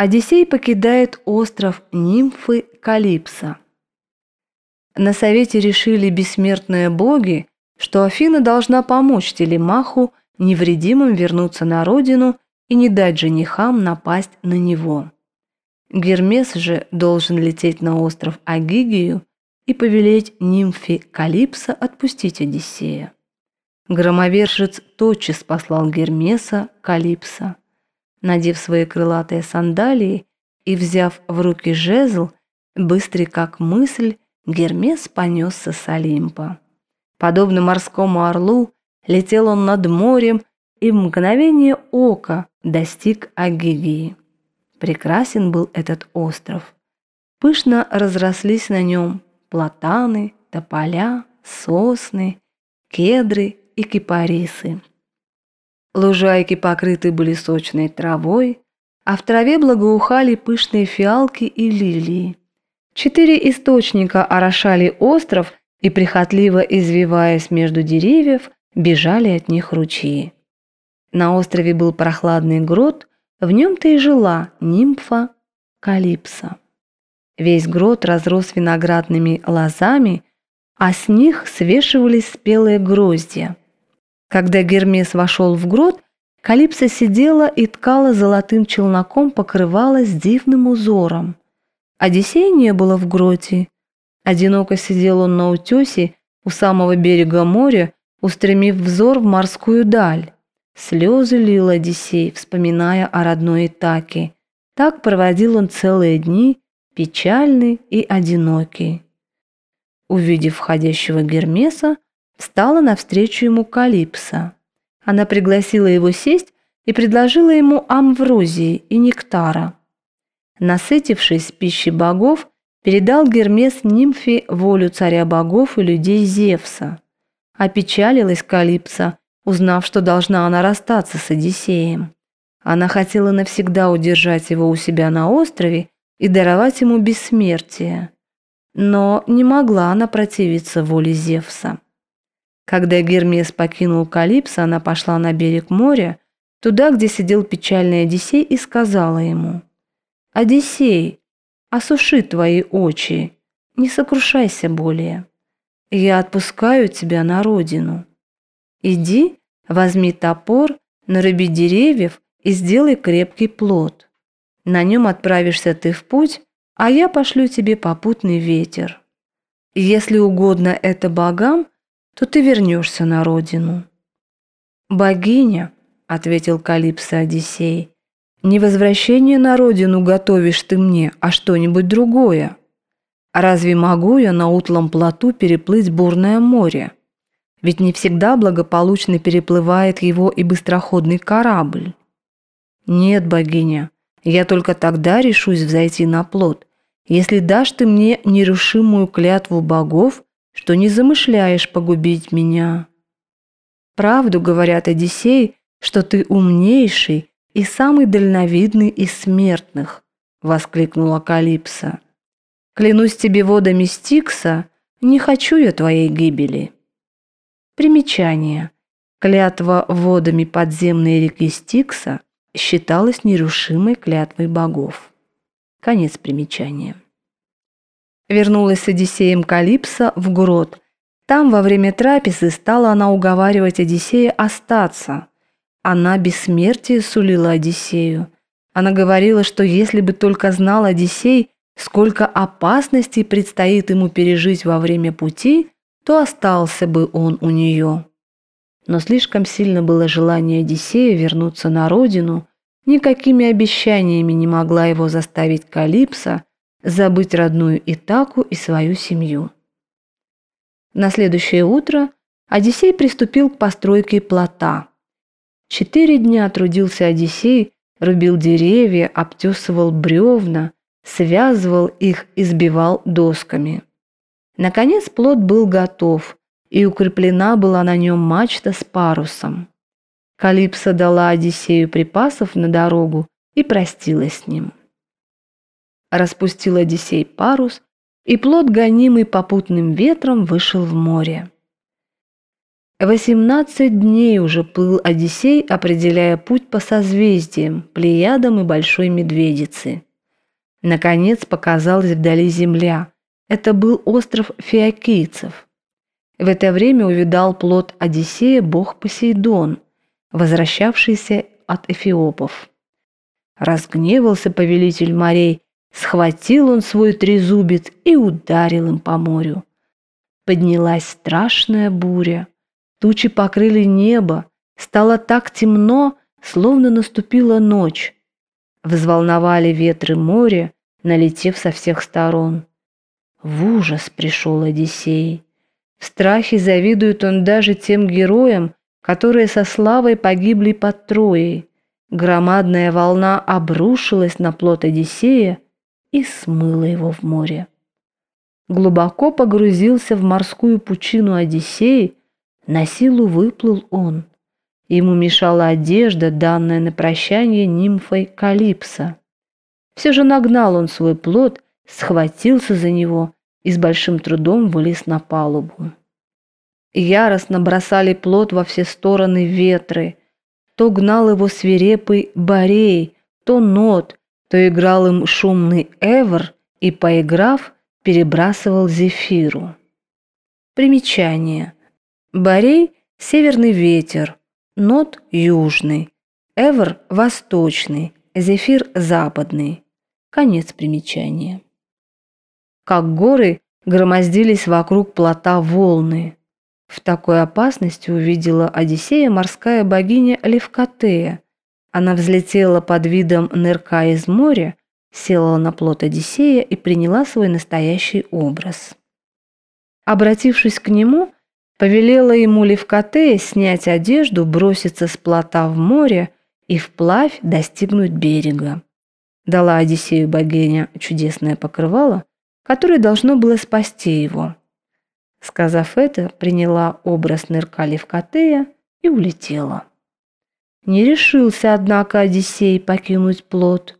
Одиссей покидает остров нимфы Калипса. На совете решили бессмертные боги, что Афина должна помочь Телемаху невредимым вернуться на родину и не дать женихам напасть на него. Гермес же должен лететь на остров Агигию и повелеть нимфе Калипсо отпустить Одиссея. Громовержец тотчас послал Гермеса Калипсо. Надев свои крылатые сандалии и взяв в руки жезл, быстрый как мысль, Гермес понесся с Олимпа. Подобно морскому орлу, летел он над морем и в мгновение ока достиг Агигии. Прекрасен был этот остров. Пышно разрослись на нем платаны, тополя, сосны, кедры и кипарисы. Лужайки покрыты были сочной травой, а в траве благоухали пышные фиалки и лилии. Четыре источника орошали остров и, прихотливо извиваясь между деревьев, бежали от них ручьи. На острове был прохладный грот, в нем-то и жила нимфа Калипса. Весь грот разрос виноградными лозами, а с них свешивались спелые гроздья. Когда Гермес вошел в грот, Калипсо сидела и ткала золотым челноком покрывало с дивным узором. Одиссея не было в гроте. Одиноко сидел он на утесе у самого берега моря, устремив взор в морскую даль. Слезы лил Одиссей, вспоминая о родной Итаке. Так проводил он целые дни, печальный и одинокий. Увидев входящего Гермеса, встала навстречу ему Калипса. Она пригласила его сесть и предложила ему амврозии и нектара. Насытившись пищей богов, передал Гермес нимфе волю царя богов и людей Зевса. Опечалилась Калипса, узнав, что должна она расстаться с Одиссеем. Она хотела навсегда удержать его у себя на острове и даровать ему бессмертие. Но не могла она противиться воле Зевса. Когда Гермес покинул Калипсо, она пошла на берег моря, туда, где сидел печальный Одиссей, и сказала ему, «Одиссей, осуши твои очи, не сокрушайся более. Я отпускаю тебя на родину. Иди, возьми топор, наруби деревьев и сделай крепкий плод. На нем отправишься ты в путь, а я пошлю тебе попутный ветер. Если угодно это богам, то ты вернешься на родину». «Богиня», — ответил Калипсо Одиссей, — «не возвращение на родину готовишь ты мне, а что-нибудь другое. Разве могу я на утлом плоту переплыть бурное море? Ведь не всегда благополучно переплывает его и быстроходный корабль». «Нет, богиня, я только тогда решусь взойти на плот, если дашь ты мне нерушимую клятву богов, что не замышляешь погубить меня. Правду говорят Одиссей, что ты умнейший и самый дальновидный из смертных, воскликнула Калипса. Клянусь тебе водами Стикса, не хочу я твоей гибели. Примечание. Клятва водами подземной реки Стикса считалась нерушимой клятвой богов. Конец примечания вернулась с Одиссеем Калипсо в грот. Там во время трапезы стала она уговаривать Одиссея остаться. Она бессмертие сулила Одиссею. Она говорила, что если бы только знал Одиссей, сколько опасностей предстоит ему пережить во время пути, то остался бы он у нее. Но слишком сильно было желание Одиссея вернуться на родину, никакими обещаниями не могла его заставить Калипсо забыть родную Итаку и свою семью. На следующее утро Одиссей приступил к постройке плота. Четыре дня трудился Одиссей, рубил деревья, обтесывал бревна, связывал их и сбивал досками. Наконец плот был готов, и укреплена была на нем мачта с парусом. Калипсо дала Одиссею припасов на дорогу и простилась с ним распустил Одиссей парус, и плод, гонимый попутным ветром, вышел в море. Восемнадцать дней уже плыл Одиссей, определяя путь по созвездиям, Плеядам и Большой Медведицы. Наконец показалась вдали земля. Это был остров Феокийцев. В это время увидал плод Одиссея бог Посейдон, возвращавшийся от эфиопов. Разгневался повелитель морей, схватил он свой трезубец и ударил им по морю. Поднялась страшная буря. Тучи покрыли небо, стало так темно, словно наступила ночь. Взволновали ветры моря, налетев со всех сторон. В ужас пришел Одиссей. В страхе завидует он даже тем героям, которые со славой погибли под Троей. Громадная волна обрушилась на плот Одиссея и смыла его в море. Глубоко погрузился в морскую пучину Одиссей, на силу выплыл он. Ему мешала одежда, данная на прощание нимфой Калипсо. Все же нагнал он свой плод, схватился за него и с большим трудом вылез на палубу. Яростно бросали плод во все стороны ветры. То гнал его свирепый Борей, то Нот, то играл им шумный Эвер и, поиграв, перебрасывал Зефиру. Примечание. Борей – северный ветер, Нот – южный, Эвер – восточный, Зефир – западный. Конец примечания. Как горы громоздились вокруг плота волны. В такой опасности увидела Одиссея морская богиня Левкотея. Она взлетела под видом нырка из моря, села на плот Одиссея и приняла свой настоящий образ. Обратившись к нему, Повелела ему Левкотея снять одежду, броситься с плота в море и вплавь достигнуть берега. Дала Одиссею богиня чудесное покрывало, которое должно было спасти его. Сказав это, приняла образ нырка Левкотея и улетела. Не решился, однако, Одиссей покинуть плот.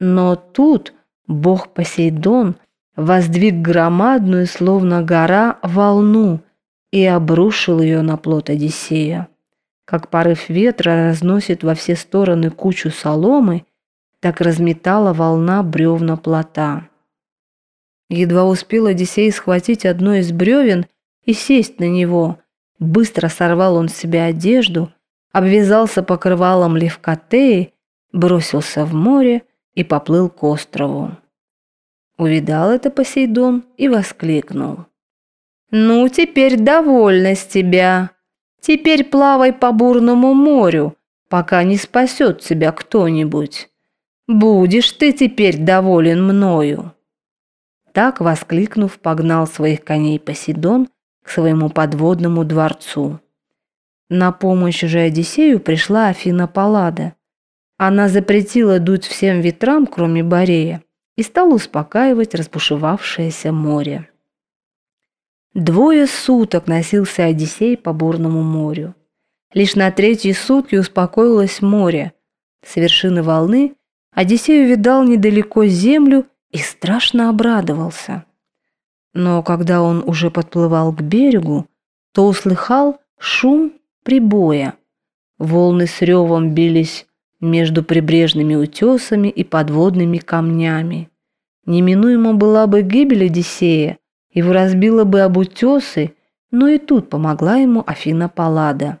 Но тут бог Посейдон воздвиг громадную, словно гора, волну – и обрушил ее на плот Одиссея. Как порыв ветра разносит во все стороны кучу соломы, так разметала волна бревна плота. Едва успел Одиссей схватить одно из бревен и сесть на него. Быстро сорвал он с себя одежду, обвязался покрывалом левкотеи, бросился в море и поплыл к острову. Увидал это Посейдон и воскликнул. «Ну, теперь довольна с тебя. Теперь плавай по бурному морю, пока не спасет тебя кто-нибудь. Будешь ты теперь доволен мною». Так, воскликнув, погнал своих коней Посейдон к своему подводному дворцу. На помощь же Одиссею пришла Афина Паллада. Она запретила дуть всем ветрам, кроме Борея, и стала успокаивать разбушевавшееся море. Двое суток носился Одиссей по бурному морю. Лишь на третьи сутки успокоилось море. С вершины волны Одиссей увидал недалеко землю и страшно обрадовался. Но когда он уже подплывал к берегу, то услыхал шум прибоя. Волны с ревом бились между прибрежными утесами и подводными камнями. Неминуемо была бы гибель Одиссея, его разбило бы об утесы, но и тут помогла ему Афина Паллада.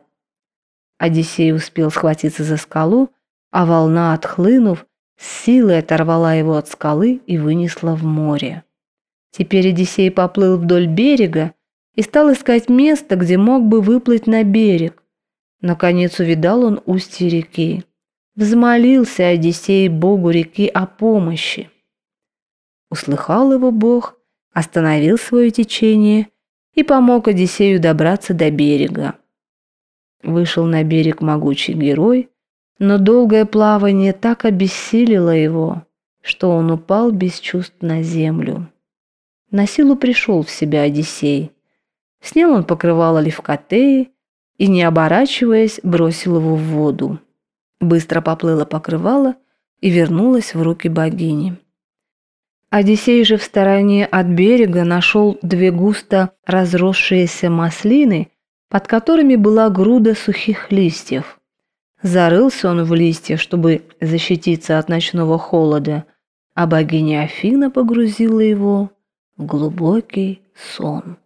Одиссей успел схватиться за скалу, а волна, отхлынув, с силой оторвала его от скалы и вынесла в море. Теперь Одиссей поплыл вдоль берега и стал искать место, где мог бы выплыть на берег. Наконец увидал он устье реки. Взмолился Одиссей богу реки о помощи. Услыхал его бог остановил свое течение и помог Одиссею добраться до берега. Вышел на берег могучий герой, но долгое плавание так обессилило его, что он упал без чувств на землю. На силу пришел в себя Одиссей. Снял он покрывало Левкотеи и, не оборачиваясь, бросил его в воду. Быстро поплыло покрывало и вернулось в руки богини. Одиссей же в стороне от берега нашел две густо разросшиеся маслины, под которыми была груда сухих листьев. Зарылся он в листья, чтобы защититься от ночного холода, а богиня Афина погрузила его в глубокий сон.